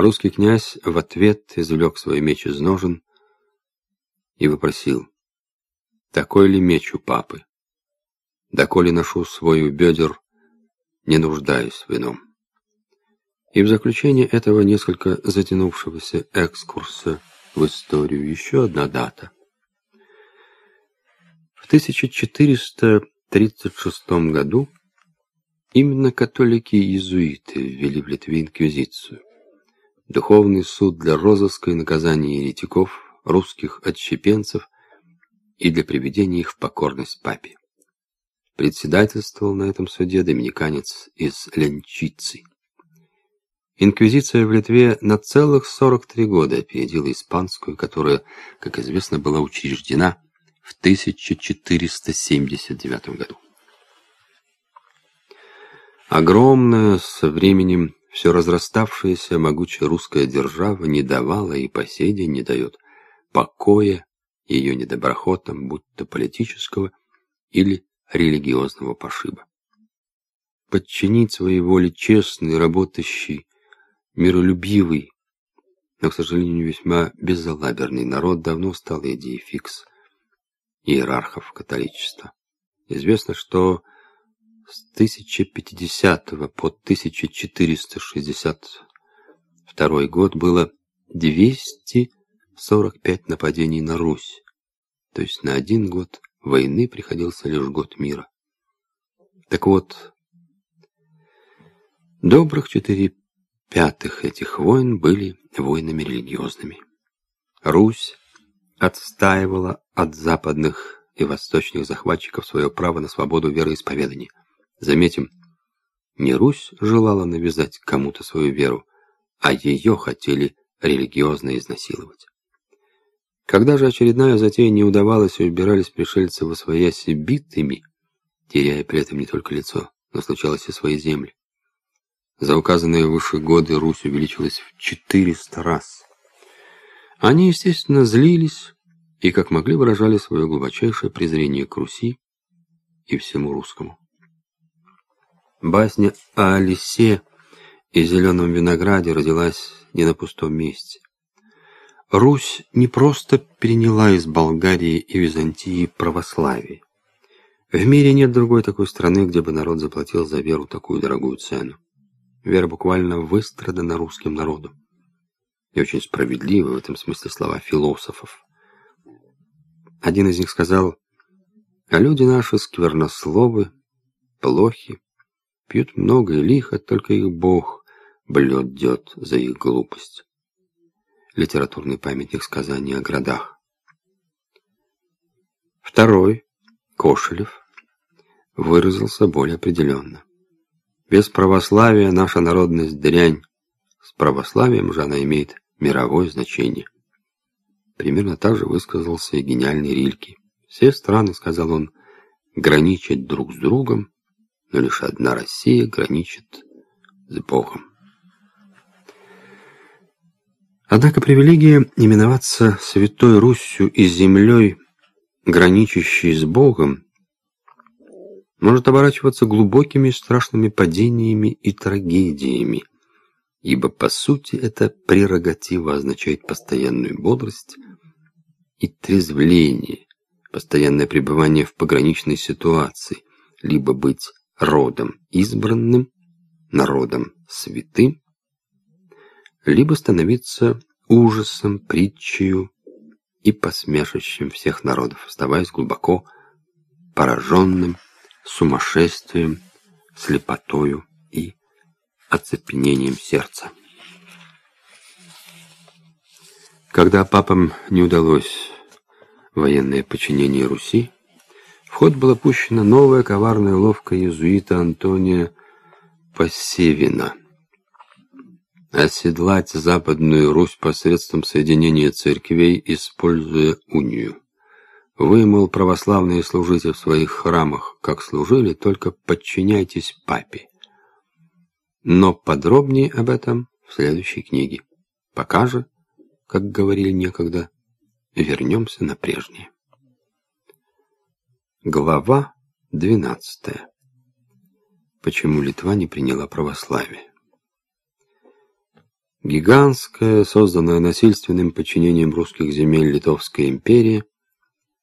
Русский князь в ответ извлек свой меч из ножен и вопросил, «Такой ли меч у папы? Доколе ношу свой у бедер, не нуждаюсь в ином». И в заключение этого несколько затянувшегося экскурса в историю еще одна дата. В 1436 году именно католики и иезуиты ввели в Литве инквизицию. Духовный суд для розыска и наказания еретиков, русских отщепенцев и для приведения их в покорность папе. Председательствовал на этом суде доминиканец из Ленчицы. Инквизиция в Литве на целых 43 года опередила испанскую, которая, как известно, была учреждена в 1479 году. Огромная, со временем все разраставшаяся могучая русская держава не давала и по сей день не дает покоя ее недоброхотам, будь то политического или религиозного пошиба. Подчинить своей воле честный, работающий, миролюбивый, но, к сожалению, весьма безалаберный народ давно стал идеей фикс иерархов католичества. Известно, что с 1050 по 1462 год было 245 нападений на Русь, то есть на один год войны приходился лишь год мира. Так вот, добрых четыре пятых этих войн были войнами религиозными. Русь отстаивала от западных и восточных захватчиков свое право на свободу вероисповедания. Заметим, не Русь желала навязать кому-то свою веру, а ее хотели религиозно изнасиловать. Когда же очередная затея не удавалась убирались пришельцы во свояси битыми, теряя при этом не только лицо, но случалось и свои земли. За указанные выше годы Русь увеличилась в 400 раз. Они, естественно, злились и, как могли, выражали свое глубочайшее презрение к Руси и всему русскому. Басня о лисе и зеленом винограде родилась не на пустом месте. Русь не просто переняла из Болгарии и Византии православие. В мире нет другой такой страны, где бы народ заплатил за веру такую дорогую цену. Вера буквально выстрадана русским народом. И очень справедливы в этом смысле слова философов. Один из них сказал, «А люди наши сквернословы, плохи, Пьют много и лихо, только их Бог блюдет за их глупость. Литературный памятник сказаний о городах. Второй, Кошелев, выразился более определенно. Без православия наша народность дрянь. С православием же она имеет мировое значение. Примерно так же высказался и гениальный Рильке. Все страны, сказал он, граничат друг с другом, но лишь одна Россия граничит с Богом. Однако привилегия именоваться Святой Русью и землей, граничащей с Богом, может оборачиваться глубокими и страшными падениями и трагедиями, ибо, по сути, эта прерогатива означает постоянную бодрость и трезвление, постоянное пребывание в пограничной ситуации, либо быть родом избранным, народом святым, либо становиться ужасом, притчею и посмешищем всех народов, оставаясь глубоко пораженным сумасшествием, слепотою и оцепенением сердца. Когда папам не удалось военное подчинение Руси, в ход была пущена новая коварная ловка иезуита Антония Посевина. Оседлать Западную Русь посредством соединения церквей, используя унию. Вы, мол, православные служите в своих храмах, как служили, только подчиняйтесь папе. Но подробнее об этом в следующей книге. Пока же, как говорили некогда, вернемся на прежнее. Глава 12. Почему Литва не приняла православие? Гигантская, созданная насильственным подчинением русских земель Литовская империя,